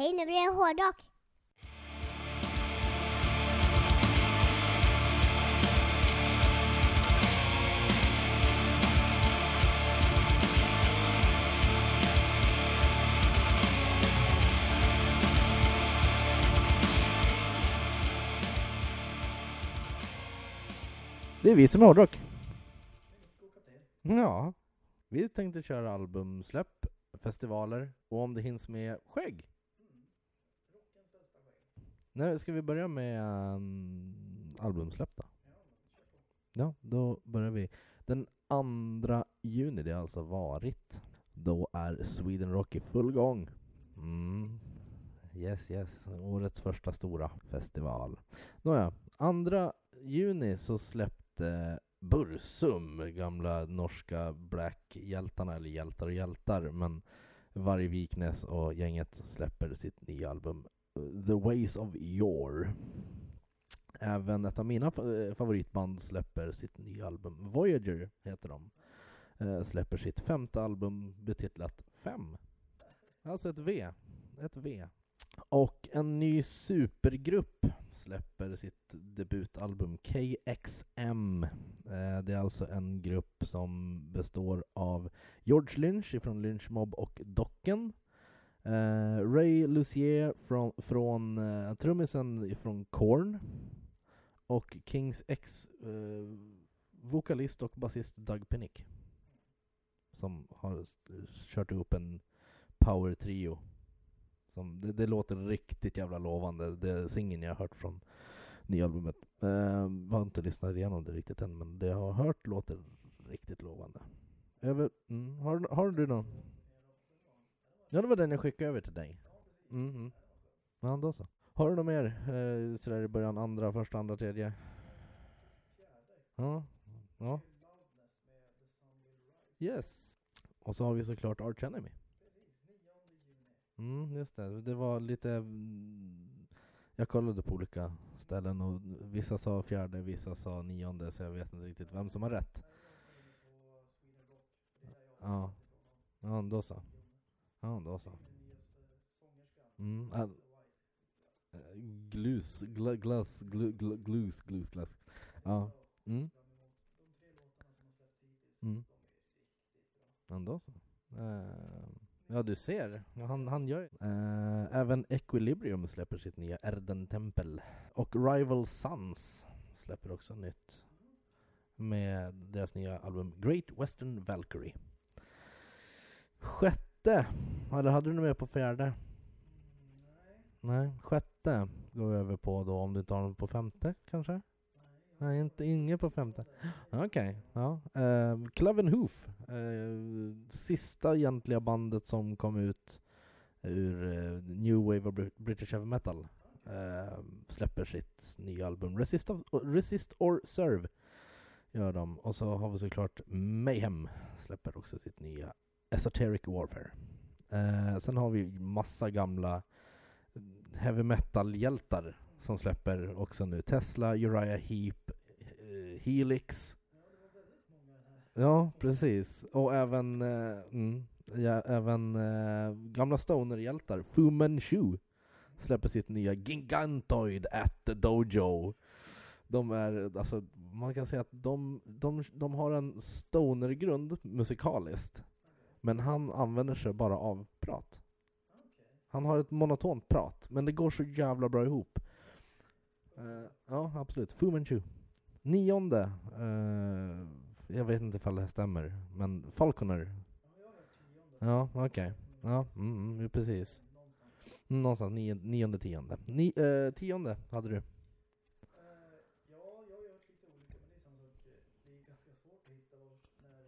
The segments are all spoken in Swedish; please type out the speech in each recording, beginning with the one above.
Hej, nu blir det hårdrock. Det är vi som är hårdrock. Ja, vi tänkte köra albumsläpp, festivaler och om det hinns med skägg. Nej, ska vi börja med um, albumsläpp då? Ja, då börjar vi. Den andra juni, det har alltså varit, då är Sweden Rock i full gång. Mm. Yes, yes. Årets första stora festival. Nåja, andra juni så släppte Bursum, gamla norska Black-hjältarna, eller hjältar och hjältar, men Varg Viknes och gänget släpper sitt nya album The Ways of Yore. Även ett av mina eh, favoritband släpper sitt nya album. Voyager heter de. Eh, släpper sitt femte album betitlat 5. Alltså ett V. Ett V. Och en ny supergrupp släpper sitt debutalbum KXM. Eh, det är alltså en grupp som består av George Lynch från Lynch Mob och Docken. Uh, Ray Lucier från, från uh, trummisen från Korn. Och Kings ex uh, eh, vokalist och basist Doug Pinnick. Som har kört ihop en power trio. Som, det, det låter riktigt jävla lovande. Det är singeln jag har hört från nya albumet. Jag har inte lyssnat igenom det riktigt än, men det jag har hört låter riktigt lovande. Över, mm, har, har du någon? Ja, det var den jag skickade över till dig. Mm, mm. Ja, då så. Har du något mer eh, sådär i början? Andra, första, andra, tredje? Ja. ja. Yes. Och så har vi såklart Arch Enemy. Mm, just det. Det var lite... mm, Jag kollade på olika ställen och vissa sa fjärde, vissa sa nionde, så jag vet inte riktigt vem som har rätt. Ja, ja då så. Ja, då så. Mm, äh, glus, gla, glass, glu, glu, glus, glus, glass. Ja. Mm. Mm. Ja, då så. Eh, ja, du ser. Han, han gör uh, Även Equilibrium släpper sitt nya Erden Tempel. Och Rival Sons släpper också nytt. Med deras nya album Great Western Valkyrie. Sjätte. Eller hade du något mer på fjärde? Nej. Sjätte går vi över på då, om du tar något på femte kanske? Nej, inte, inget på femte. Okej, ja. Ehm, uh, Cloven Hoof. Ehm, sista egentliga bandet som kom ut ur uh, New Wave of British Heavy Metal. Uh, släpper sitt nya album Resist, of, Resist or Serve. Gör de. Och så har vi såklart Mayhem. Släpper också sitt nya Esoteric Warfare. Eh, sen har vi massa gamla heavy metal-hjältar som släpper också nu. Tesla, Uriah Heep, eh, Helix. Ja, precis. Och även, eh, mm, ja, även eh, gamla stoner-hjältar. Fu Manchu släpper sitt nya Gigantoid at the Dojo. De är, alltså, man kan säga att de, de, de har en stoner-grund musikaliskt. Men han använder sig bara av prat. Han har ett monotont prat, men det går så jävla bra ihop. Uh, ja, absolut. Fu Manchu. Nionde, Uh, jag vet inte ifall det här stämmer, men Falconer. Ja, okej. Ja, mm, mm, precis. Någonstans nio, nionde, tionde. Ni, uh, tionde hade du. Ja, jag har ju hört lite olika, men det är samma sak. eh, Det är ganska svårt att hitta var, när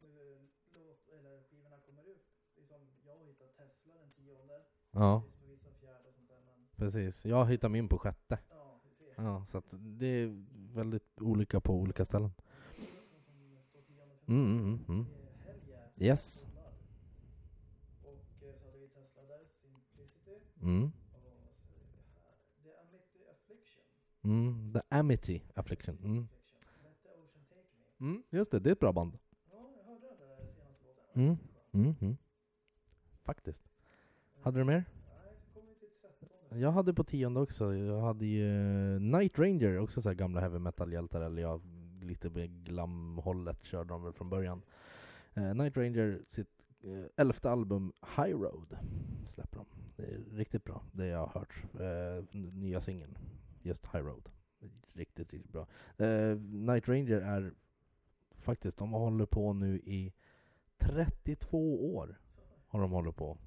eh, låt, eller skivorna kommer ut. Det är som jag har hittat Tesla den tionde. Ja, där, men precis. Jag hittade min på sjätte. ja. Ja, så det är väldigt olika på olika ställen. Mm, mm, mm, mm. Yes. Och eh, så hade vi Tesla där, Simplicity. Mm. Här? The Amity Affliction. Mm. The Amity Affliction. Mm. Mm, just det, det är ett bra band. Ja, jag hörde den där senaste låten. Mm. Mm. -hmm. Faktiskt. Hade du mer? Jag hade på tionde också, jag hade ju eh, Night Ranger, också så här gamla heavy metal-hjältar, eller ja, lite mer glam-hållet körde de väl från början. Eh, Night Ranger, sitt eh, elfte album High Road, släpper de. Det är riktigt bra, det jag har hört. Eh, nya singeln, just High Road. Riktigt, riktigt bra. Eh, Night Ranger är faktiskt, de håller på nu i 32 år. Har de hållit på.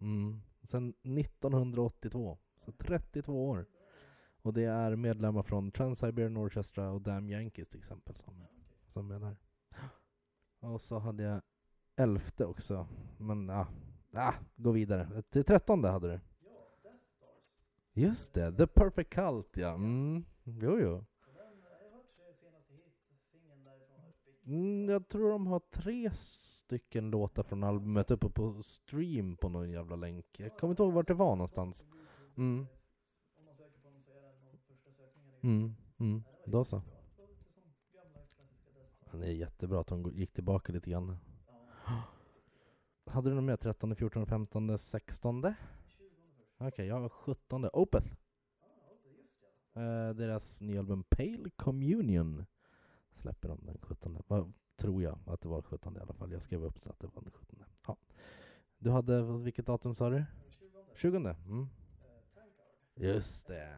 Mm. Sen 1982. Så 32 år. Och det är medlemmar från Trans-Siberian Orchestra och Damn Yankees till exempel som, som är där. Och så hade jag elfte också. Men ja, ah, gå vidare. Till trettonde hade du. Just det, The Perfect Cult ja. Mm. Jo, jo. Mm, jag tror de har tre stycken låtar från albumet uppe på stream på någon jävla länk. Jag kommer inte ihåg vart det var någonstans. Mm. det Mm, mm. Då så. Det är jättebra att de gick tillbaka lite grann. Hade du något mer? 13, 14, 15, 16? Okej, okay, jag har 17. Opeth. Uh, deras nya album Pale Communion släpper de den 17. Vad tror jag att det var 17 i alla fall. Jag skrev upp så att det var den 17. Ja. Du hade, vilket datum sa du? 20. 20? Mm. Eh. Just det.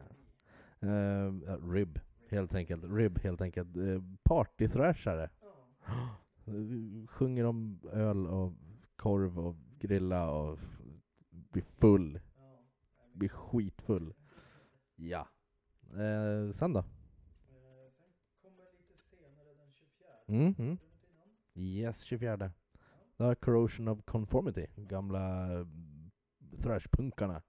Ja, rib, helt enkelt. Rib, helt enkelt. Uh, Partythrashare. Ja. Sjunger om öl och korv och grilla och blir full. Blir skitfull. Ja. Eh, sen då? Sen kommer lite senare den 24. Mm, mm. Har du något innan? Yes, 24. Då har Corrosion of Conformity, gamla eh, thrashpunkarna,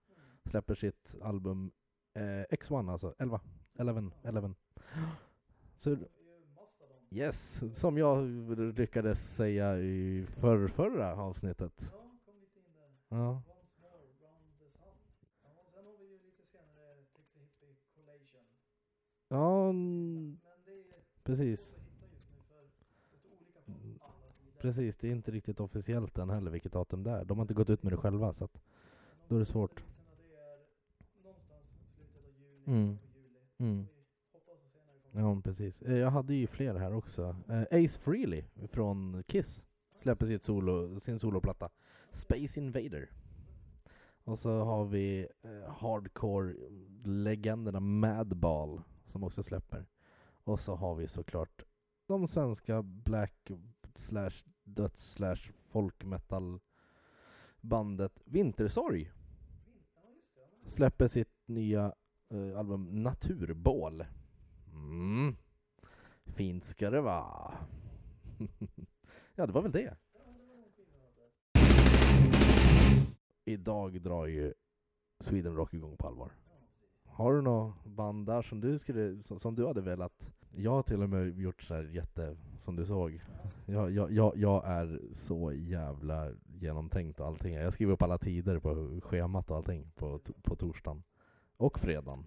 släpper sitt album eh, X1, alltså 11. 11, 11. Så yes, som jag lyckades säga i för, förra avsnittet. Ja, kom lite in. Ja. Once Precis, det är inte riktigt officiellt än heller vilket datum det är. De har inte gått ut med det själva så att, då är det svårt. Mm. mm. Ja, precis. Eh, jag hade ju fler här också. Eh, Ace Frehley från Kiss släpper sitt solo, sin soloplatta Space Invader. Och så har vi eh, hardcore-legenderna Madball som också släpper. Och så har vi såklart de svenska black slash döds slash folkmetal-bandet Vintersorg släpper sitt nya eh, album Naturbål. Mm. Fint ska det vara. ja, det var väl det. Idag drar ju Sweden Rock igång på allvar. Har du något band där som du, skulle, som, som du hade velat? Jag har till och med gjort så här jätte, som du såg. Jag, jag, jag, jag är så jävla genomtänkt och allting. Jag skriver upp alla tider på schemat och allting på, på torsdagen. Och fredagen. dem.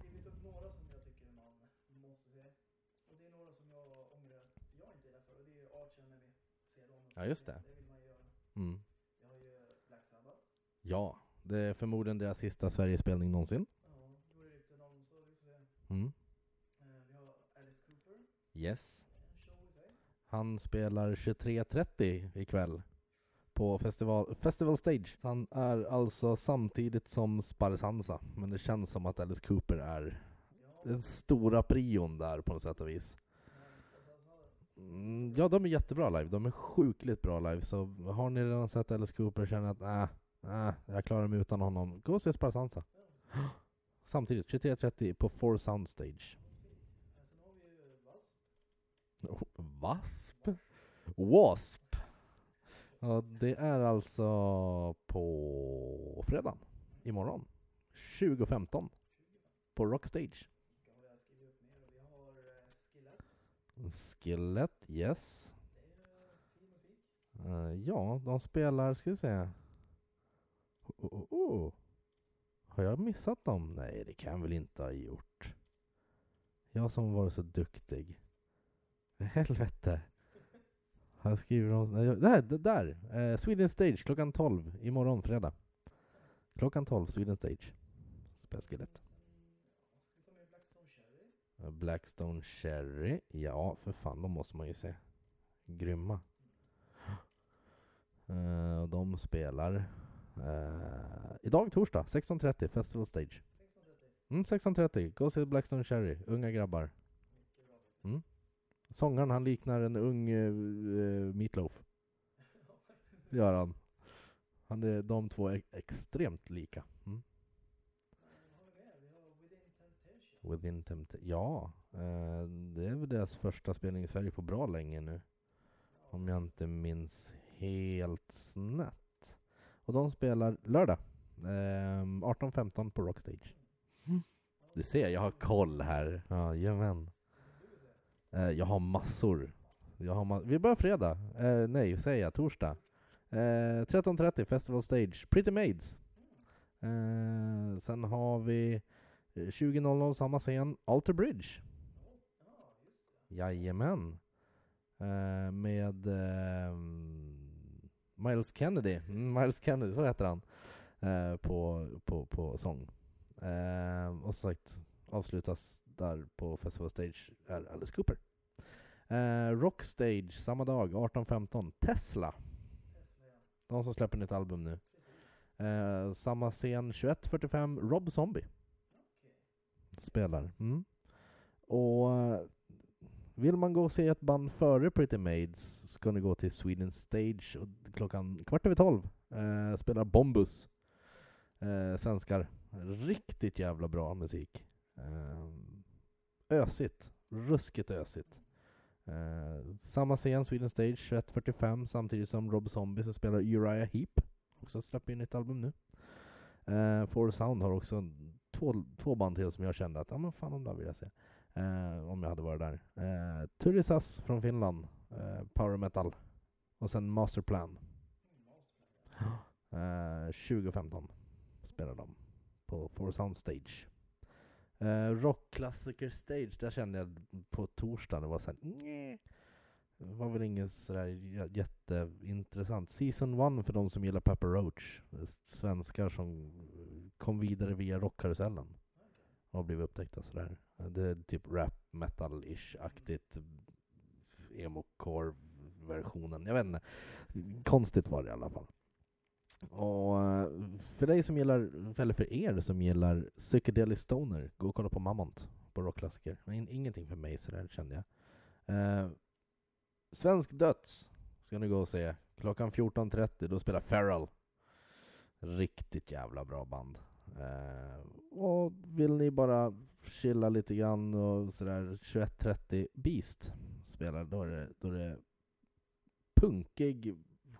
Ja, just det. Mm. Ja, det är förmodligen deras sista Sverigespelning någonsin. Ja, då är det rykten om så vi får se. Mm. Eh, vi har Alice Cooper. Yes. Han spelar 23.30 ikväll på festival, festival Stage. Han är alltså samtidigt som Sparsanza, men det känns som att Alice Cooper är den stora prion där på något sätt och vis. Mm, ja, de är jättebra live. De är sjukligt bra live. Så har ni redan sett Alice Cooper och känner att äh, äh, jag klarar mig utan honom, gå och se Sparsanza. Samtidigt, 23.30 på Four Sound Stage. Eh, Sen har vi ju Wasp. Wasp? Ja, det är alltså på fredag imorgon. 2015 på Rockstage. Skelett, yes. Uh, ja, de spelar, ska vi se. Oh, oh, oh. Har jag missat dem? Nej, det kan jag väl inte ha gjort. Jag som varit så duktig. Helvete. Han skriver om... Nej, Där! det där. Eh, Sweden Stage klockan 12 imorgon fredag. Klockan 12, Sweden Stage. Spelskelett. Blackstone Cherry? Ja, för fan, de måste man ju se. Grymma. Uh, och de spelar uh, idag torsdag 16.30 Festival Stage. 16.30. Mm, 16.30. Gå och se Blackstone Cherry. Unga grabbar. Mm. Sångaren han liknar en ung uh, Meatloaf. Gör han. han är, de två är extremt lika. Mm. Within Temptation. Ja, eh, det är väl deras första spelning i Sverige på bra länge nu. Om jag inte minns helt snett. Och de spelar lördag. Eh, 18.15 på Rockstage. Du ser, jag har koll här. Ja, jajamän. Eh, jag har massor. Jag har ma- Vi börjar fredag. Eh, nej, säger jag. Torsdag. Eh, 13.30 Festival Stage. Pretty Maids. Eh, sen har vi eh, 20.00 samma scen. Alter Bridge. Jajamän. Eh, med ehm, Miles Kennedy. Mm, Miles Kennedy, så heter han. Eh, på, på, på sång. Eh, och som sagt, avslutas där på Festival Stage är Alice Cooper. Eh, Rockstage samma dag, 18.15. Tesla. Tesla ja. De som släpper nytt album nu. Eh, samma scen 21.45. Rob Zombie spelar. Mm. Och eh, vill man gå och se ett band före Pretty Maids ska ni gå till Sweden Stage och klockan kvart över tolv eh, spelar Bombus. Eh, svenskar. Riktigt jävla bra musik. Eh, ösigt. Ruskigt ösigt. Eh, samma scen, Sweden Stage 21.45 samtidigt som Rob Zombie så spelar Uriah Heep. Också släpper in ett album nu. Eh, Four Sound har också två, två band till som jag kände att, ja men fan de där vill jag se. Eh, om jag hade varit där. Eh, Turisas från Finland, eh, Power Metal. Och sen Masterplan. Eh, 2015 spelar de på Four Sound Stage. Eh, Rockklassiker Stage, där kände jag på torsdagen, det var såhär nej. Det var väl inget sådär jätteintressant. Season 1 för de som gillar Pepper Roach. Svenskar som kom vidare via rockkarusellen. Och blivit upptäckta sådär. Det är typ rap metal-ish-aktigt. Emo-core-versionen. Jag vet inte. Konstigt var det i alla fall. Och eh, för dig som gillar, eller för er som gillar psychedelic stoner, gå och kolla på Mammont på rockklassiker. In, ingenting för mig sådär kände jag. Eh, Svensk döds ska ni gå och se. Klockan 14.30, då spelar Feral. Riktigt jävla bra band. Eh, och vill ni bara chilla lite grann och sådär 21.30 Beast spelar, då är det, då är det punkig,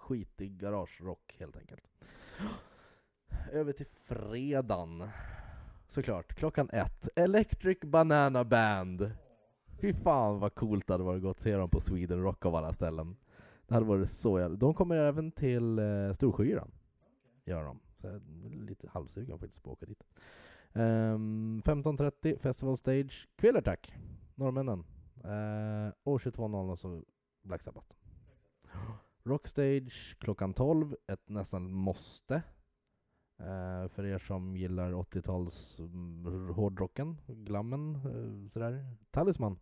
skitig garagerock helt enkelt. Över till fredagen. Såklart, klockan ett. Electric Banana Band. Fy fan vad coolt det hade varit att se dem på Sweden Rock av alla ställen. Det hade varit så jävla... De kommer även till uh, Storsjöyran. Gör de. Så jag är lite halvsugen faktiskt på att åka dit. Um, 15.30 Festival Stage. Kvillertack. Norrmännen. Uh, och 22.00 så Black Sabbath. Rockstage klockan 12. Ett nästan måste. Uh, för er som gillar 80-tals mm, hårdrocken, glammen, uh, sådär. Talisman.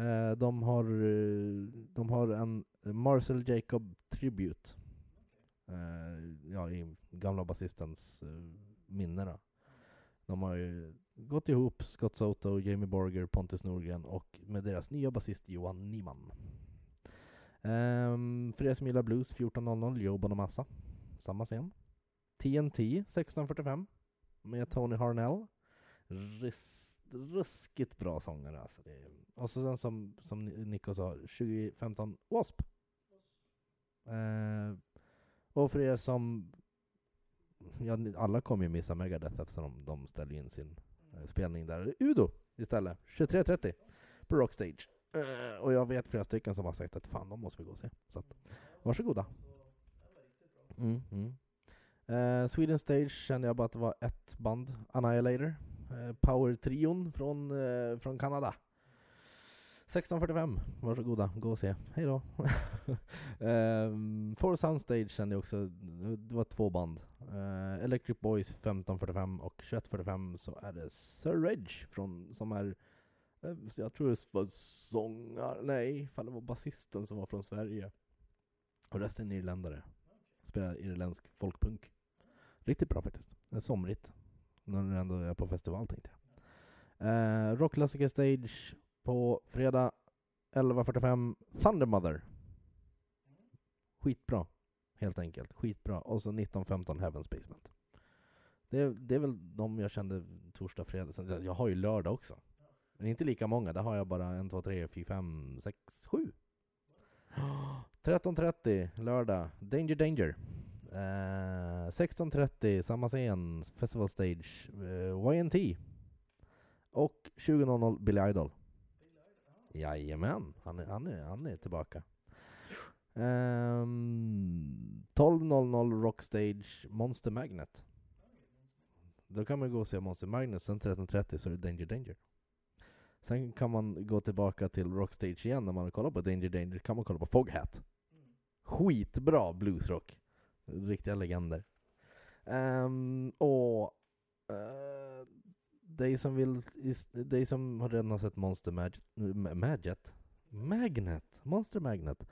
Eh, de, har, eh, de har en Marcel Jacob Tribute. Eh, ja, i gamla basistens eh, minne då. De har ju gått ihop, Scott Soto, Jamie Borger, Pontus Norgren och med deras nya basist Johan Nyman. Um, för er som gillar blues 14.00, Joe Bonamassa. Samma scen. TNT 16.45 med Tony Harnell. Ris- ruskigt bra sångare alltså. Det är, och så sen som, som Nico sa, 2015 W.A.S.P. Uh, och för er som, ja alla kommer ju missa Megadeth eftersom de, de ställer in sin eh, spelning där. Udo istället, 23.30 på Rockstage. Eh, och jag vet flera stycken som har sagt att fan, de måste vi gå och se. Så att, varsågoda. Mm, mm. Uh, Sweden Stage kände jag bara att det var ett band, Annihilator. Uh, Power-trion från, uh, från Kanada. 16.45, varsågoda, gå och se. Hej då. um, Four Sound Stage kände jag också, det var två band. Uh, Electric Boys 15.45 och 21.45 så är det Sir Reg från, som är Eh, jag tror det var sångare, nej, fan det var basisten som var från Sverige. Och resten är irländare. Spelar irländsk folkpunk. Riktigt bra faktiskt. Det är somrigt. När du ändå är på festival tänkte jag. Eh, Rockklassiker Stage på fredag 11.45 Thundermother. Skitbra. Helt enkelt. Skitbra. Och så 19.15 Heaven's Basement. Det, det är väl de jag kände torsdag, fredag. Sen, jag har ju lördag också. Men inte lika många. Där har jag bara 1, 2, 3, 4, 5, 6, 7. 13.30 lördag. Danger Danger. Eh, 16.30 samma scen. Festival Stage. Eh, YNT. Och 20.00 Billy Idol. Jajamän, han är, han är, han är tillbaka. Eh, um, 12.00 Rockstage Monster Magnet. Då kan man gå och se Monster Magnet, sen 13.30 så är det Danger Danger. Sen kan man gå tillbaka till Rockstage igen när man har kollat på Danger Danger, kan man kolla på Foghat. Skitbra bluesrock. Riktiga legender. Um, och uh, dig som vill, dig som har redan har sett Monster Mag Magnet, Magnet, Monster Magnet.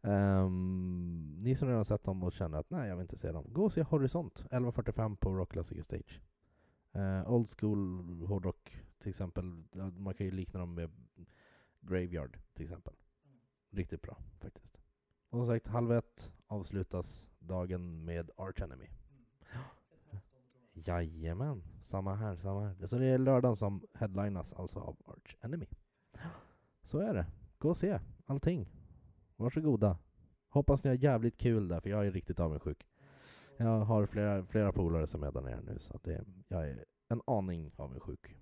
Um, ni som redan har sett dem och känner att nej, jag vill inte se dem. Gå och se Horisont, 11.45 på Rock Classic Stage. Uh, old school hårdrock till exempel. Man kan ju likna dem med Graveyard till exempel. Riktigt bra faktiskt. Och som sagt, halv ett avslutas dagen med Arch Enemy. Jajamän, samma här, samma här. Så det är lördagen som headlinas alltså av Arch Enemy. Så är det. Gå och se allting. Varsågoda. Hoppas ni har jävligt kul där, för jag är riktigt avundsjuk. Jag har flera, flera polare som är där nere nu, så det, jag är en aning avundsjuk.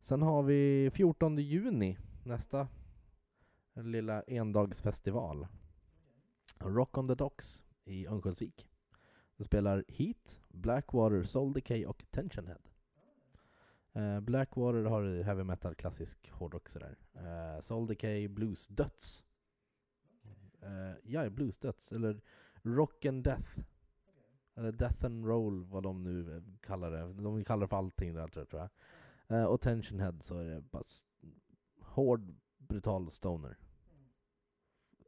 Sen har vi 14 juni, nästa lilla endagsfestival. Rock on the Docks i Örnsköldsvik. De spelar Heat, Blackwater, Soul Decay och Tensionhead. Uh, eh, Blackwater har heavy metal, klassisk hårdrock sådär. Uh, Soul Decay, blues, döds. Uh, ja, blues, döds. Eller rock and death. Eller death and roll, vad de nu kallar det. De kallar det för allting där tror jag. Uh, och Tensionhead så är det bara hård, brutal stoner.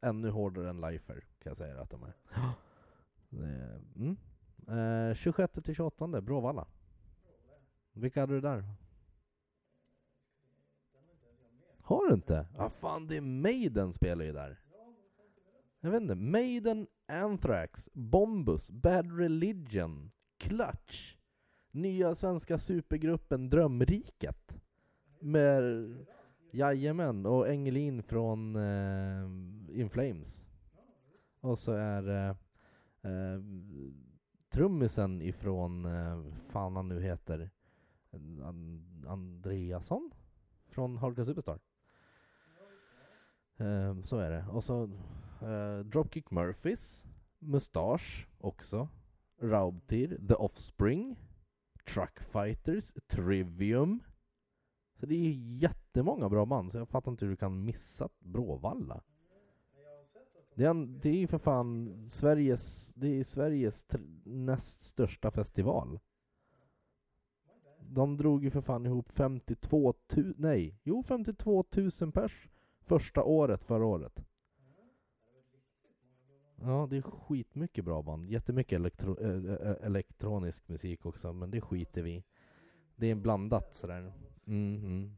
Ännu hårdare än Lifer kan jag säga att de är. Mm. Eh, 26 till 28 Bråvalla. Vilka hade du där? Har du inte? Ja ah, fan, det är Maiden spelar ju där. Jag vet inte. Maiden, Anthrax, Bombus, Bad Religion, Clutch. Nya svenska supergruppen Drömriket. Med Jajamän, och Engelin från eh, In Flames. Och så är det eh, trummisen ifrån, eh, fan han nu heter, And Andreasson? Från Hardcore Superstar. Um, så är det. Och så uh, Dropkick Murphys, Mustache också, Raubtir, The Offspring, Truck Fighters, Trivium. Så det är jättemånga bra band, så jag fattar inte hur du kan missa Bråvalla. Det är, det är ju för fan Sveriges, det är Sveriges näst största festival. De drog ju för fan ihop 52 000, nej, jo 52 000 pers första året förra året. Ja, det är skitmycket bra band. Jättemycket elektro äh, elektronisk musik också, men det skiter vi Det är blandat sådär. Mm, mm.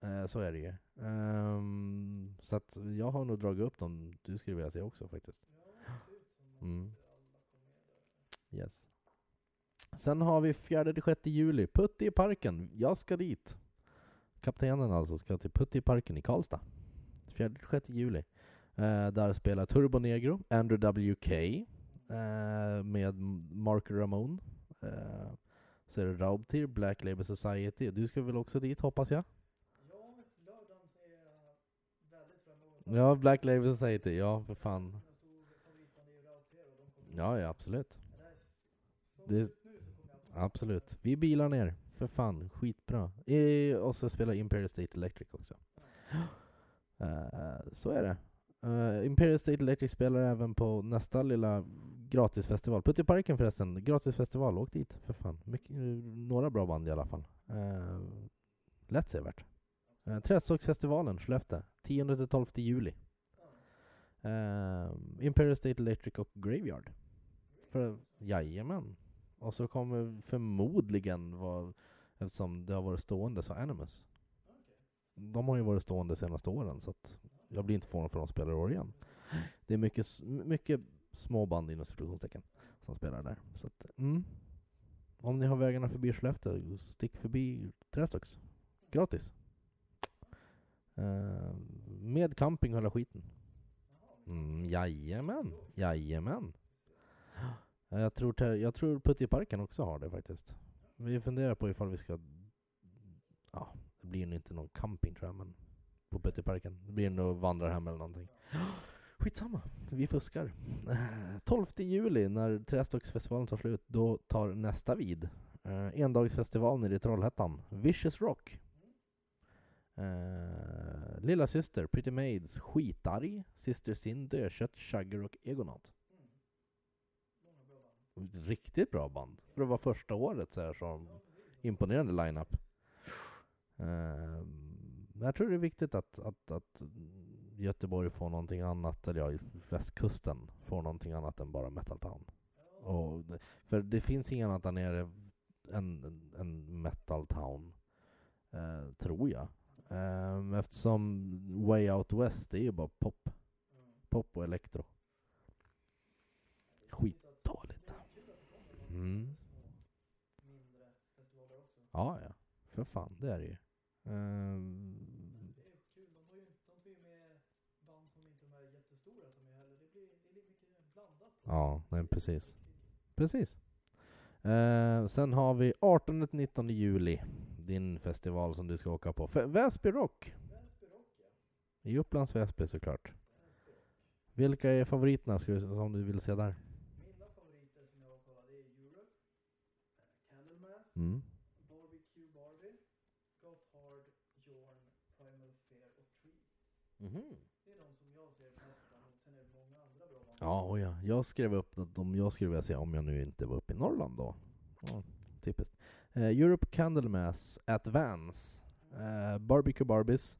Eh, så är det ju. Um, så att jag har nog dragit upp dem du skulle vilja se också faktiskt. Mm. Yes. Sen har vi 4-6 juli, Putti i parken. Jag ska dit. Kaptenen alltså ska till Putti i parken i Karlstad. 4-6 juli. Eh, där spelar Turbo Negro, Andrew WK eh, med Mark Ramone. Eh, så är det Raubtir, Black Label Society. Du ska väl också dit hoppas jag? Ja, Black Label Society, ja för fan. Ja, ja absolut. Det, absolut. Vi bilar ner, för fan. Skitbra. E och så spelar Imperial State Electric också. Uh, så är det. Uh, Imperial State Electric spelar även på nästa lilla gratisfestival. Putteparken förresten, gratisfestival. Åk dit för fan. Mycket, några bra band i alla fall. Uh, lätt sevärt. Uh, eh, Trästocksfestivalen, Skellefteå. 10-12 juli. Uh, Imperial State Electric och Graveyard. För, jajamän. Och så kommer förmodligen vara, eftersom det har varit stående, så Animus. De har ju varit stående de senaste åren så att jag blir inte förvånad för de spelar i år igen. Det är mycket, mycket små band inom situationstecken som spelar där. Så att, mm. Om ni har vägarna förbi Skellefteå, stick förbi Trästocks. Gratis. Uh, med camping och hela skiten. Mm, jajamän, jajamän. Jag tror, jag tror Puttiparken också har det faktiskt. Vi funderar på ifall vi ska... Ja, det blir nog inte någon camping tror jag, men på Puttiparken. Det blir nog vandrarhem eller någonting. Skitsamma, vi fuskar. 12 juli när Trästocksfestivalen tar slut, då tar nästa vid. Eh, endagsfestival nere i Trollhättan. Vicious Rock. Eh, Lilla syster, Pretty Maids, Skitarg, Sister Sin, Dödkött, Shagger och Egonaut. Riktigt bra band. För att vara första året så här så imponerande line-up. Eh, jag tror det är viktigt att, att, att Göteborg får någonting annat, eller ja, västkusten får någonting annat än bara Metal Town. Och, för det finns inget annat där nere än, än Metal Town, eh, tror jag. Eh, eftersom Way Out West är ju bara pop. Pop och elektro. Skitdåligt. Mm. Mindre festivaler också. Ja, ja. För fan, det är det ju. Ehm, Det är kul. De tar ju, de tar ju med band som inte är jättestora att ta med heller. Det blir, det blir mycket blandat ja, nej precis. Precis. Eh, sen har vi 18-19 juli, din festival som du ska åka på. F- Väsby Rock. Väsby Rock ja. I Upplands Väsby såklart. Väsby. Vilka är favoriterna ska du, som du vill se där? Mina favoriter som jag har kollat är Europe, Candlemass, Mm. Barbecue Barbie, Gotthard, Jorn, Primal Fear och Tree. Mhm. Det är de som jag ser mest fram emot. Sen är det många andra bra band. Ja, oh ja, jag skrev upp att de jag skulle vilja se om jag nu inte var uppe i Norrland då. Ja, typiskt. Eh, Europe Candlemass, Advance, eh, Barbecue Barbies,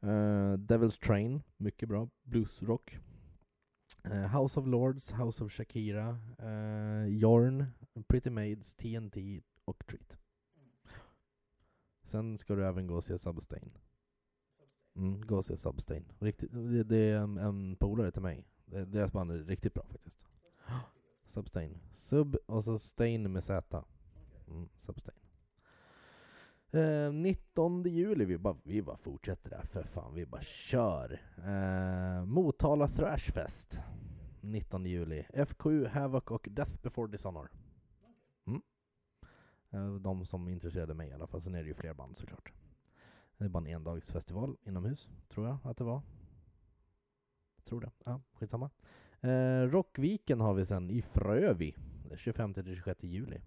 eh, Devil's Train, mycket bra, bluesrock. Eh, House of Lords, House of Shakira, eh, Jorn, Pretty Maids, TNT och Treat. Sen ska du även gå och se Substain. Mm, gå och se Substain. Riktigt, det, det är en, en polare till mig. Eh, deras band är riktigt bra faktiskt. Substain. Sub och så Stain med Z. Mm, Substain. Eh, 19 juli, vi bara, vi bara fortsätter där för fan, vi bara kör. Eh, Motala Thrashfest. 19 juli. FKU, Havoc och Death Before Dishonor. Mm. Eh, de som intresserade mig i alla fall. Sen är det ju fler band såklart. Det är bara en endagsfestival inomhus, tror jag att det var. Tror det. Ja, skitsamma. Eh, Rockviken har vi sen i Frövi. 25-26 juli.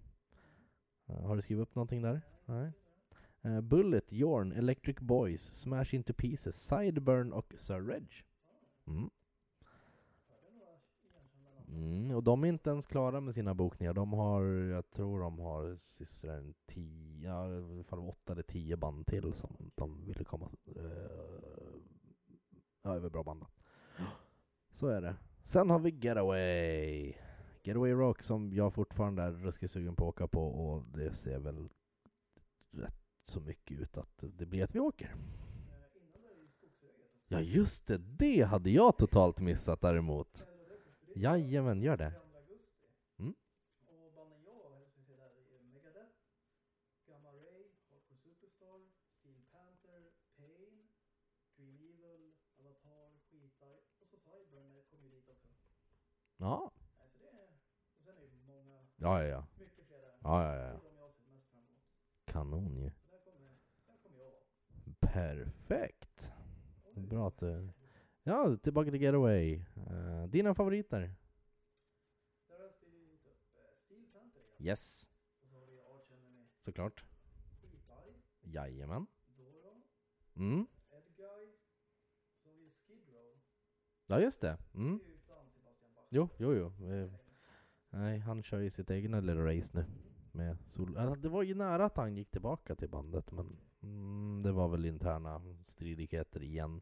Eh, har du skrivit upp någonting där? Nej. Eh, Bullet, Jorn, Electric Boys, Smash Into Pieces, Sideburn och Sir Reg. Mm. Mm, och de är inte ens klara med sina bokningar. De har, jag tror de har sisådär en tio, ja, i alla fall åtta eller tio band till som de ville komma. Uh, ja, det är bra band då. Så är det. Sen har vi Getaway. Getaway Rock som jag fortfarande är ruskigt sugen på att åka på och det ser väl rätt så mycket ut att det blir att vi åker. Ja just det, det hade jag totalt missat däremot. Jajamän, gör det. 2 augusti. Mm. Och banden jag helst vill se där är Megadeth, Gamma Ray, Hardcore Superstar, Steel Panther, Pain, Dream Evil, Avatar, Skitar och så Sideburn kommer ju dit också. Ja, Alltså det är, och sen är det ja, ja. ja. Ja, ja, ja. emot. Kanon ju. Perfekt. Bra att du... Ja, tillbaka till Getaway. Uh, dina favoriter? Eh. Yes, Och så har vi Arch Enemy, såklart. Jajamän. Mm. Ja just det. Mm. Jo, jo, jo. Eh, Nej, han kör ju sitt egna lilla race nu. Med sol. Alltså, det var ju nära att han gick tillbaka till bandet, men mm, det var väl interna stridigheter igen.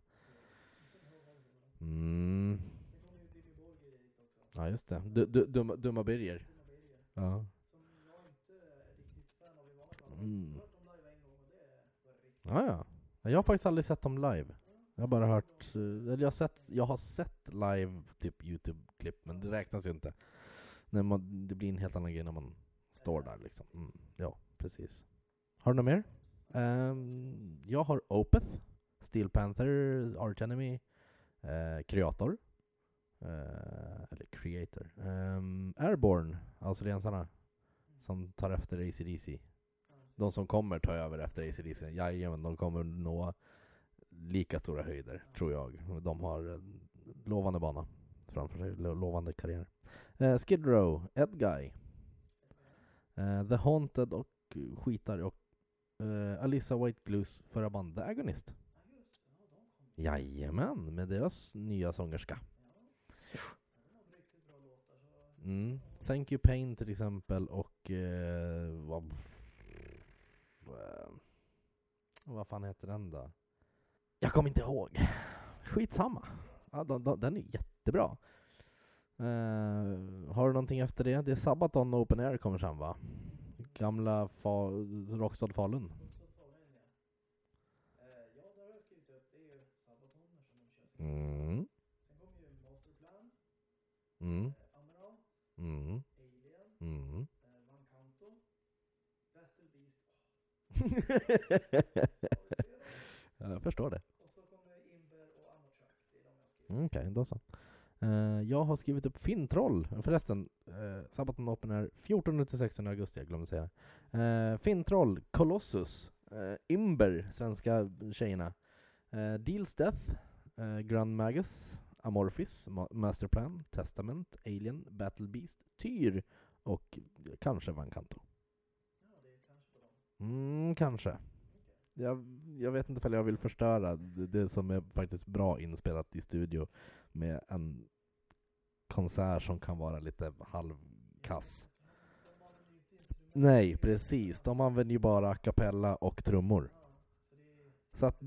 Mm. Ja, just det. Du, du, dumma, dumma Birger. Ja. Mm. Ja, ja. Jag har faktiskt aldrig sett dem live. Jag har bara hört, eh, eller jag har sett, jag har sett live typ Youtube-klipp, men det räknas ju inte. När man, det blir en helt annan grej när man står där liksom. Mm, ja, precis. Har du något mer? Um, jag har Opeth, Steel Panther, Arch Enemy, uh, Creator. Uh, eller Creator. Um, Airborne, australiensarna. Som tar efter ACDC. De som kommer tar över efter ACDC. Jajamän, de kommer nå lika stora höjder, tror jag. De har en lovande bana framför sig, lovande karriär. Eh, Skid Row, Ed Guy, eh, The Haunted och skitar och eh, Alissa White Glues förra band The Agonist. Jajamän, med deras nya sångerska. Mm. Thank You Pain till exempel och eh, vad, eh, vad fan heter den då? Jag kommer inte ihåg. Skitsamma. Ja, de, de, den är jättebra. Eh, har du någonting efter det? Det är Sabaton Open Air kommer sen va? Gamla fa Rockstad Falun. Mm. Sen kommer ju Masterplan, Mm. Amaral, Mm. Alien, Mm. eh, Van Canto, Battle Beast. Jag förstår det. Och så kommer Imber och Amortrack. Det är de jag. Mm, Okej, då så. Eh, jag har skrivit upp Finntroll. Förresten, uh, Sabaton Open är 14-16 augusti, jag glömde säga. Uh, Finntroll, Colossus, uh, Imber, svenska tjejerna. Uh, Deals Death, uh, Grand Magus, Amorphis, Ma- Masterplan, Testament, Alien, Battle Beast, Tyr och kanske Van Canto. Ja, det är kanske på dem. Mm, kanske. Jag, jag vet inte om jag vill förstöra det, det som är faktiskt bra inspelat i studio med en konsert som kan vara lite halvkass. Nej, precis. De använder ju bara a cappella och trummor. Så att,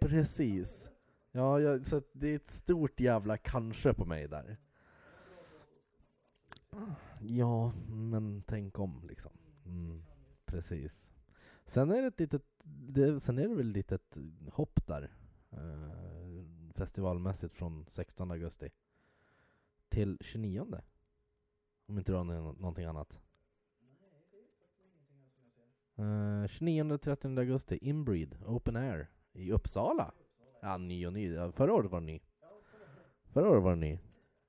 precis. Ja, jag, så att det är ett stort jävla kanske på mig där. Ja, men tänk om liksom. Mm, precis. Sen är det ett litet, det, sen är det väl ett litet hopp där. Eh, festivalmässigt från 16 augusti till 29. Om inte du har någonting annat. Nej, det är ingenting som jag ser. Uh, 29-30 augusti, Inbreed, Open Air i Uppsala. Ja, ny och ny. Ja, Förra året var den ny. Förra året var den ny.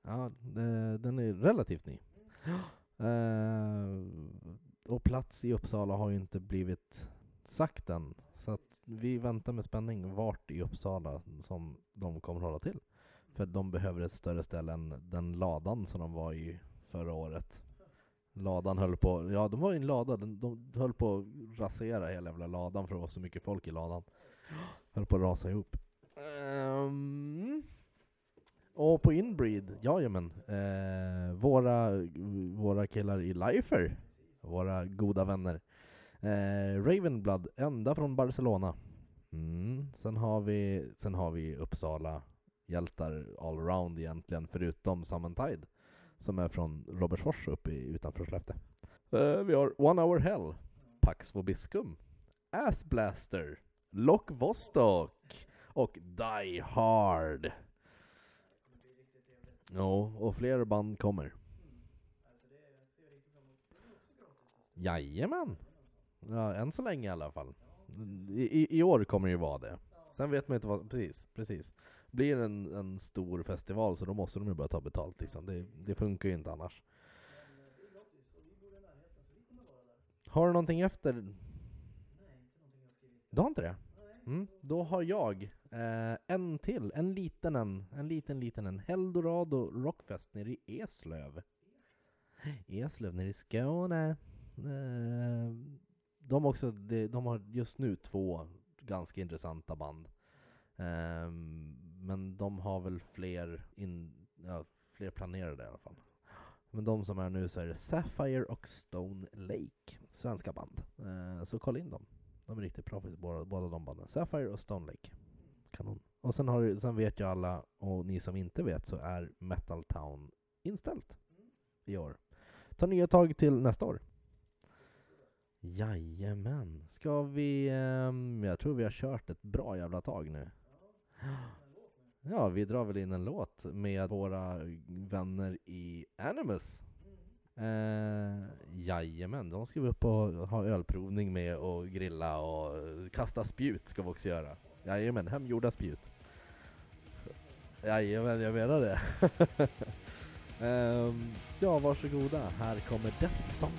Ja, det, den är relativt ny. Uh, och plats i Uppsala har ju inte blivit sagt än. Så att vi väntar med spänning vart i Uppsala som de kommer hålla till. För de behöver ett större ställe än den ladan som de var i förra året. Ladan höll på, ja de var i en lada, de, de höll på att rasera hela jävla ladan för det var så mycket folk i ladan. Höll på att rasa ihop. Um, och på Inbreed, jajamän, eh, våra, våra killar i Lifer, våra goda vänner. Eh, Ravenblood, ända från Barcelona. Mm. Sen, har vi, sen har vi Uppsala hjältar allround egentligen, förutom Summontide som är från Robertsfors uppe i, utanför Skellefteå. Eh, vi har One Hour Hell, Pax Vobiscum, Ass Blaster, Lock Vostok och Die Hard. Ja, och fler band kommer. Jajamän! Ja, än så länge i alla fall. I, i, I år kommer det ju vara det. Sen vet man inte vad, precis, precis. Blir det en, en stor festival så då måste de ju börja ta betalt liksom. Det, det funkar ju inte annars. Har du någonting efter? Nej, inte någonting jag har skrivit. Du har inte det? Mm. Då har jag eh, en till, en liten en, en liten liten en. Eldorado Rockfest nere i Eslöv. Eslöv nere i Skåne. Eh, de, också, de, de har just nu två ganska intressanta band. Ehm, men de har väl fler, in, ja, fler planerade i alla fall. Men de som är nu så är det Sapphire och Stone Lake, svenska band. Ehm, så kolla in dem. De är riktigt bra båda, båda de banden. Sapphire och Stone Lake. Kanon. Och sen, har, sen vet ju alla, och ni som inte vet, så är Metal Town inställt i år. Ta nya tag till nästa år. Jajamän. Ska vi... Um, jag tror vi har kört ett bra jävla tag nu. Ja, vi drar väl in en låt med våra vänner i Animus. Eh, jajamän, de ska vi upp och ha ölprovning med och grilla och kasta spjut ska vi också göra. Jajamän, hemgjorda spjut. Jajamän, jag menar det. Ehm, ja, varsågoda. Här kommer Death Song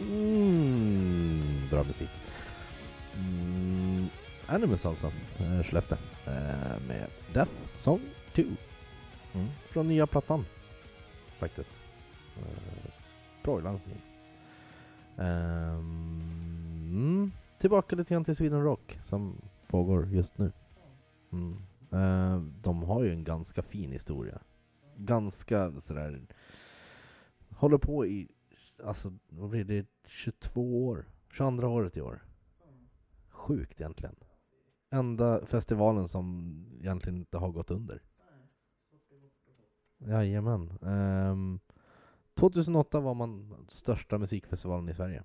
Mm, bra musik. Mm, Animus alltså, eh, Skellefteå. Eh, med Death Song 2. Mm, från nya plattan. Faktiskt. Eh, bra lansning. Ehm, mm, tillbaka lite grann till Sweden Rock som pågår just nu. Mm. Eh, de har ju en ganska fin historia. Ganska sådär... Håller på i alltså, vad blir det, 22 år? 22 året i år. Sjukt egentligen. Enda festivalen som egentligen inte har gått under. Jajamän. Ehm, um, 2008 var man största musikfestivalen i Sverige.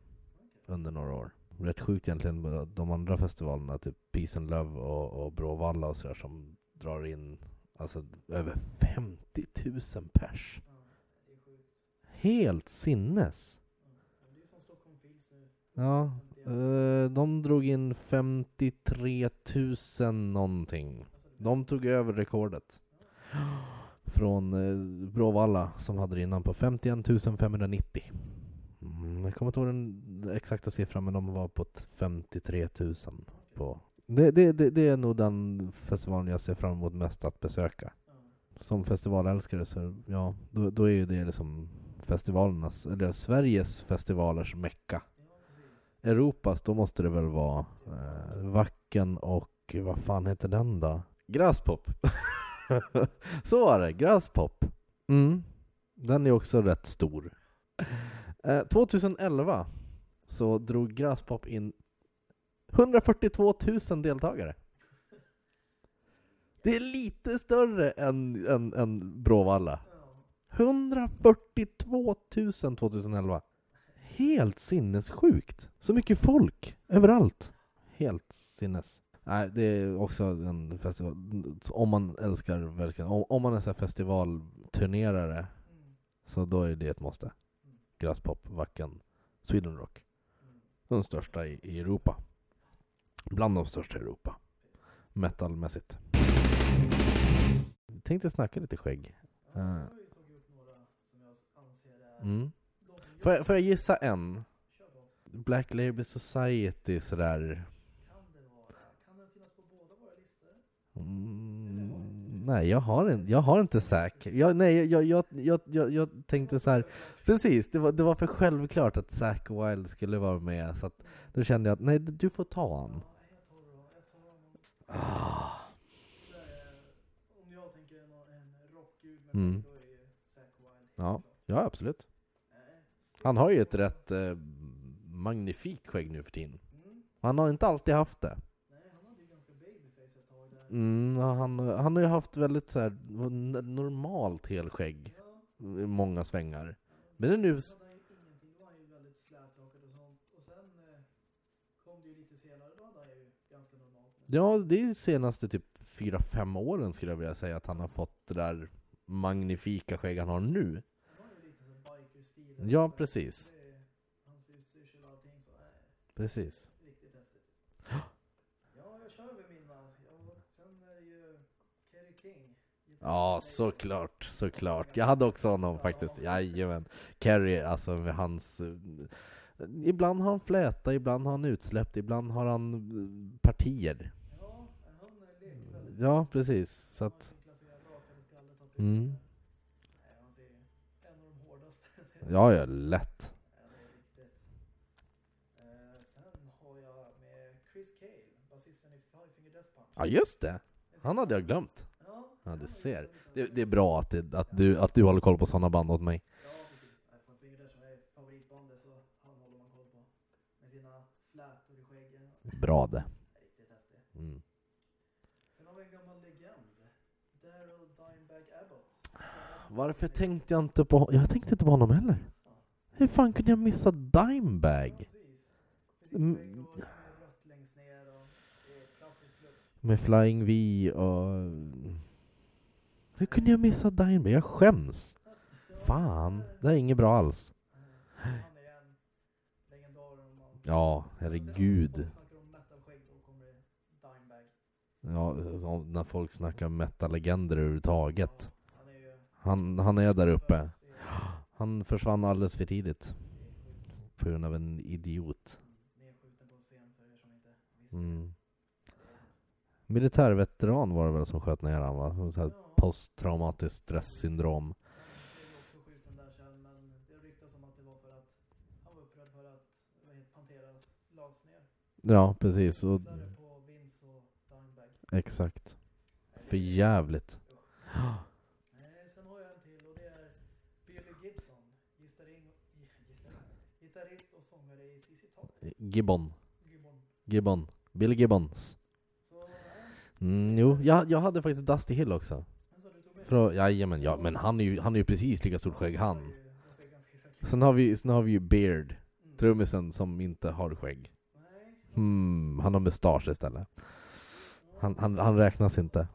Under några år. rätt sjukt egentligen. De andra festivalerna, typ Peace and Love och, och Bråvalla och sådär som drar in alltså över 50 000 pers. Ja, det är sjukt. Helt sinnes! Ja. Eh, de drog in 53 000 någonting. De tog över rekordet. Från eh, Bråvalla som hade det innan på 51 590. Mm, jag kommer inte ihåg den exakta siffran men de var på 53 000 på. Det, det, det, det är nog den festivalen jag ser fram emot mest att besöka. Som festivalälskare så ja, då, då är ju det liksom festivalernas, eller Sveriges festivalers mecka. Ja. Europas, då måste det väl vara eh, Vacken och vad fan heter den då? Grasspop! Så var det, Grasspop. Mm. Den är också rätt stor. Eh, 2011 så drog Grasspop in 142 000 deltagare. Det är lite större än, än, än Bråvalla. 142 000 2011. Helt sinnessjukt. Så mycket folk överallt. Helt sinnes. Nej, det är också en festival. Om man älskar verkligen, om, om man är så här festivalturnerare Mm. så då är det ett måste. Grasspop, Wacken, Sweden Rock. De största i, i Europa. Bland de största i Europa. Metalmässigt. Tänkte snacka lite skägg. Uh, Eh. jag har ju tagit upp några som jag anser är... Mm. Får, jag, får jag gissa en? Black Label Society sådär. Mm, nej, jag har, en, jag har inte Zack. Jag, nej, jag, jag, jag, jag, jag tänkte så här. Precis, det var, det var för självklart att Zack Wild skulle vara med. Så att då kände jag att nej, du får ta honom. Ah, Mm. Ja ja, absolut. Han har ju ett rätt eh, magnifikt skägg nu för tiden. Mm. Han har inte alltid haft det. Nej, han hade ju ganska babyface ett tag där. Mm, han, han har ju haft väldigt så här, normalt helskägg Ja, i många svängar. Men det är nu... det ju. Ja, det är senaste typ fyra fem åren skulle jag vilja säga att han har fått det där magnifika skägg han har nu så är Precis. riktigt häftigt. Ja, jag kör med mina. Ja, sen är det ju Kerry King. Ja, såklart, såklart. Jag hade också honom faktiskt. Jajamän. Kerry, alltså med hans... Eh, ibland har han fläta, ibland har han utsläppt, ibland har han eh, partier. Ja, han leker väldigt. Ja, precis. Så att... Mm. Finger Death Punch. Ja, just det. Han hade jag glömt. Ja, Ja, du ser. Det, det är bra att, det, att, du, att du håller koll på sådana band åt mig. Ja. Bra det. Mm. Sen har vi en gammal legend. Daryl Dimebag Abbott. Varför tänkte jag inte på Jag tänkte inte på honom heller. Hur fan kunde jag missa Dimebag? Mm. och med Flying V och... Hur kunde jag missa Dimebag? Jag skäms. Fan, det är inget bra alls. Ja, herregud. Folk snackar om metalskägg, då kommer det Dimebag. Ja, när folk snackar metal-legender överhuvudtaget. Han. Han, är där uppe. Han försvann alldeles för tidigt. På grund av en idiot. Mm. Militärveteran var det väl som sköt ner han va? Så här Ja. Posttraumatiskt stresssyndrom. Ja, precis. Och, Värre på Vince och Dimebag. Exakt. För jävligt. Nej, sen har jag en till och det är Billy Gibson. Gitarring, gitarrist och sångare i ZZ Top. Gibbon. Gibbon. Gibbon. Billy Gibbons. Så, ja. Mm, jo, jag, jag hade faktiskt Dusty Hill också. Men så du tog med För, jajamän, ja, men han är ju, han är ju precis lika stort skägg han. De ser ganska exakt lika Sen har vi, sen har vi ju Beard. Mm. Trummisen som inte har skägg. Nej, Hmm, han har mustasch istället. Han, han, han räknas inte.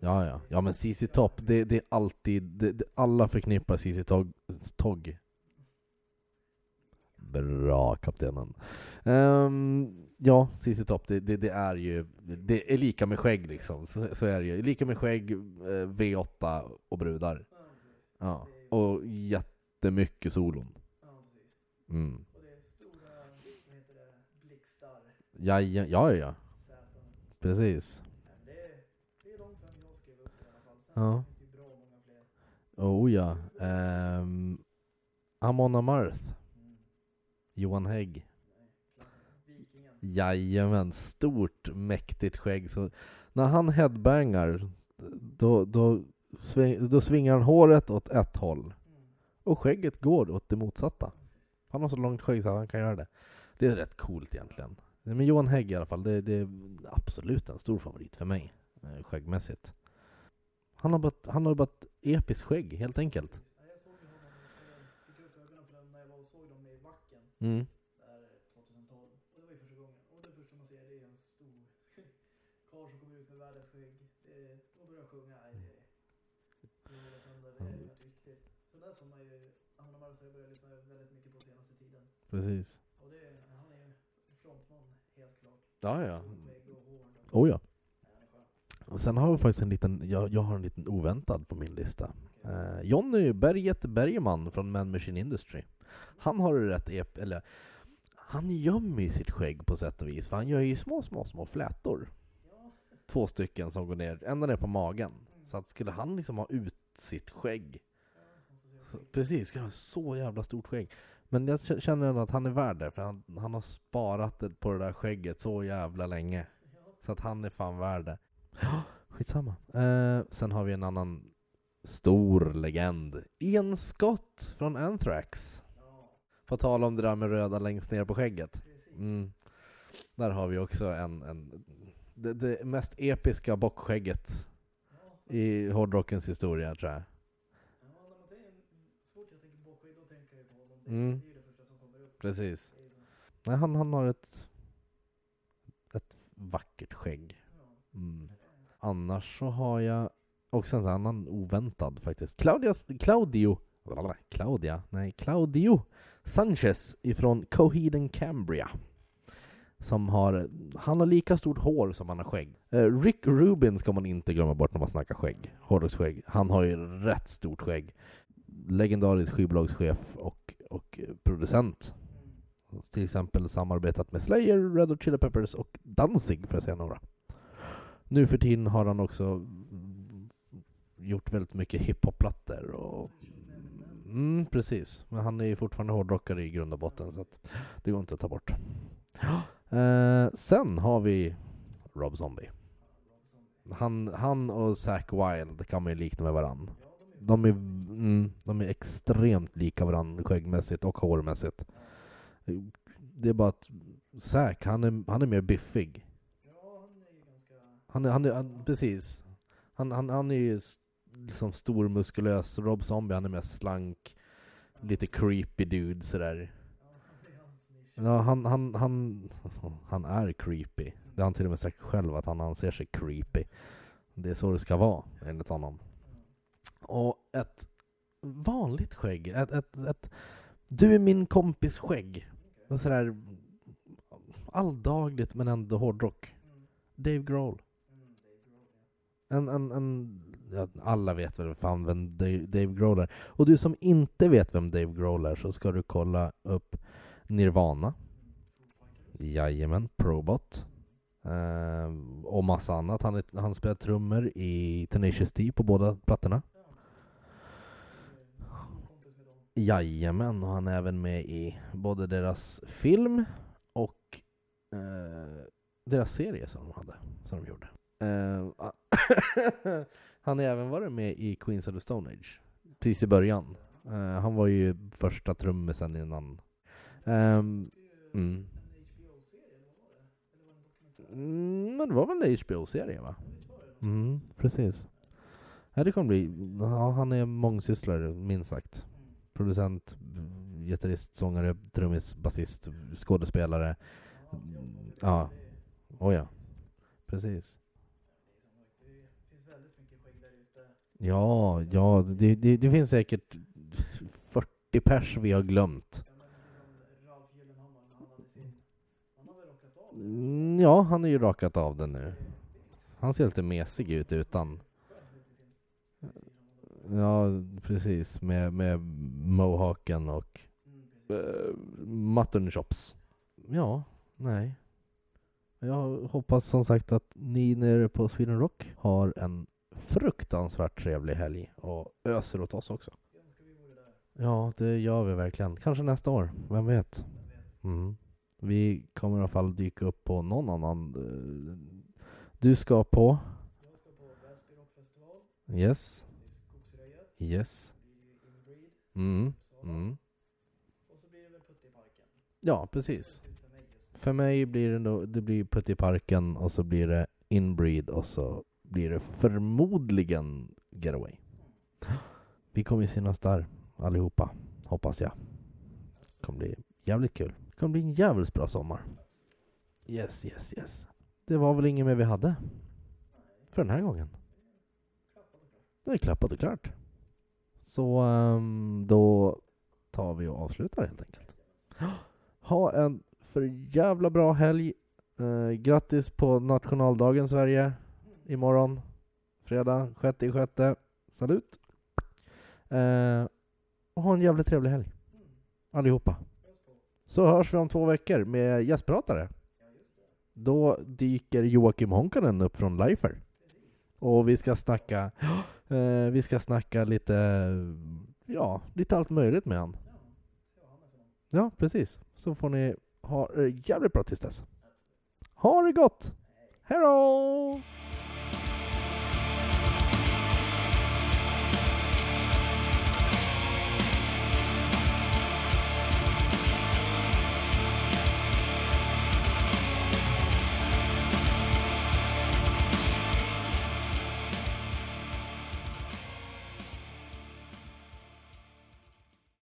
Ja, ja. Ja, men CC Top, det, det är alltid... Det, det, alla förknippar CC Tog. Tog. Bra, kaptenen. Ehm, ja, CC Top, det, det, är ju... Det är lika med skägg liksom. Så, så är det ju. Lika med skägg, eh, V8 och brudar. Ja, Och jättemycket solon. Mm. Ja, ja, ja. Precis. Det, det är de fem jag skrev upp i alla fall. Sen Ja. finns det bra många fler. Oh ja. Um, Amon Amarth. Mm. Johan Hägg. Nej. Jajamän, stort mäktigt skägg. Så när han headbangar, då, då, sving, då svingar han håret åt ett håll. Mm. Och skägget går åt det motsatta. Han har så långt skägg så han kan göra det. Det är rätt coolt egentligen. Men Johan Hägg i alla fall, det, det är absolut en stor favorit för mig. eh, Skäggmässigt. Han har bara, han har bara ett episkt skägg, helt enkelt. Mm. där 2012. Och det var ju första gången. Och det första man ser det är en stor karl som kommer ut med världens skägg. Och börjar sjunga. Det är... Det är sönder. Det är riktigt. Så där som man ju... Anna Marsa jag börjat lyssna väldigt mycket på senaste tiden. Precis. Och det, han är ju frontman helt klart. Ja, ja. Oh ja. Och sen har vi faktiskt en liten, jag, jag har en liten oväntad på min lista. Eh, Jonny Berget Bergman från Man Machine Industry. Han har rätt ep, eller han gömmer ju sitt skägg på sätt och vis, för han gör ju små, små, små flätor. Två stycken som går ner, ända ner på magen. Så att skulle han liksom ha ut sitt så skägg. precis, skulle han ha så jävla stort skägg. Men jag känner ändå att han är värd det, för han, han har sparat det på det där skägget så jävla länge. Så att han är fan värd det. Ja, skitsamma. Eh, sen har vi en annan stor legend. Ian Scott från Anthrax. Ja. På tal om det där med röda längst ner på skägget. Mm. Där har vi också en, en det, det mest episka bockskägget i hårdrockens historia tror jag. Ja, när man tänker, så fort jag tänker bockskägg då tänker jag på honom. Det, Mm. det är ju det första som kommer upp. Precis. Nej, han, han har ett, ett vackert skägg. Mm. Annars så har jag också en annan oväntad faktiskt. Claudia, Claudio, Claudia, nej Claudio Sanchez ifrån Coheed and Cambria. Som har, han har lika stort hår som han har skägg. Eh, Rick Rubin ska man inte glömma bort när man snackar skägg. Hårdrocksskägg. Han har ju rätt stort skägg. Legendarisk skivbolagschef och, och eh, producent. Till exempel samarbetat med Slayer, Red Hot Chili Peppers och Danzig för att säga några. Nu för tiden har han också gjort väldigt mycket hiphop-plattor och Mm, precis. Men han är ju fortfarande hårdrockare i grund och botten så att det går inte att ta bort. Eh, sen har vi Rob Zombie. Han, han och Zack Wild kan man ju likna med varann. De är, mm, de är extremt lika varandra skäggmässigt och hårmässigt. Det är bara att Zack, han är, han är mer biffig. Ja, han är ju ganska... Han är, han är han, precis. Han, han, han är ju liksom stor, muskulös. Rob Zombie, han är mer slank. Lite creepy dude sådär. Ja, han, han, han, han är creepy. Det har han till och med sagt själv, att han anser sig creepy. Det är så det ska vara, enligt honom. Och ett vanligt skägg, ett, ett, ett du är min kompis skägg. Sådär alldagligt men ändå hårdrock. Mm. Dave Grohl. Mm, Dave Grohl, ja. En, en, en, ja, alla vet väl fan vem Dave, Dave Grohl är. Och du som inte vet vem Dave Grohl är så ska du kolla upp Nirvana. Fighters. Jajamän, Probot. Uh, och massa annat. Han, han spelar trummor i Tenacious D på båda plattorna. Jajamän, och han är även med i både deras film och uh, deras serie som de hade, som de gjorde. Uh, han har även varit med i Queens of the Stone Age, precis i början. Eh, han var ju första trummisen innan. Um, ehm, mm. en HBO-serie, eller vad var det? Eller var det en dokumentär? Mm, men det var väl en HBO-serie va? Mm, precis. Ja, det kommer bli, ja, han är mångsysslare minst sagt. Producent, gitarrist, sångare, trummis, basist, skådespelare. Ja, oh ja. Precis. Det finns väldigt mycket skägg där ute. Ja, ja, det, det, det finns säkert 40 pers vi har glömt. Ja, men liksom Ralf Gyllenhammar, när han hade sin... Han har väl rockat av det? Mm, Mm, ja, han är ju rakat av den nu. Han ser lite mesig ut utan. Ja, precis. Med, med mohaken och uh, mutton chops. Ja, nej. Jag hoppas som sagt att ni nere på Sweden Rock har en fruktansvärt trevlig helg och öser åt oss också. Ja, det gör vi verkligen. Kanske nästa år, vem vet? Vem vet? Mm. Vi kommer i alla fall dyka upp på någon annan. eh, Du ska på? Jag ska på Väsby Rockfestival. Yes, yes. Mm. Mm. Och så blir det väl Putte i parken. Ja, precis. För mig blir det då, det blir Putt i parken och så blir det Inbreed och så blir det förmodligen Getaway. Vi kommer ju synas där allihopa, hoppas jag. Det kommer bli jävligt kul. Kommer bli en jävligt bra sommar. Yes, yes, yes. Det var väl inget mer vi hade för den här gången. Det är klappat och klart. Så ehm, då tar vi och avslutar helt enkelt. Ha en för jävla bra helg. Eh, grattis på nationaldagen Sverige. Imorgon. Fredag, sjätte i sjätte. Salut. Eh, och ha en jävligt trevlig helg. Allihopa. Så hörs vi om två veckor med gästpratare. Då dyker Joakim Honkanen upp från Lifer. Och vi ska snacka, eh, vi ska snacka lite, ja, lite allt möjligt med han. Ja, precis. Så får ni ha det jävligt bra tills dess. Ha det gott! Hej då!